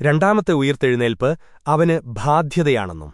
രണ്ടാമത്തെ ഉയർത്തെഴുന്നേൽപ്പ് അവന് ബാധ്യതയാണെന്നും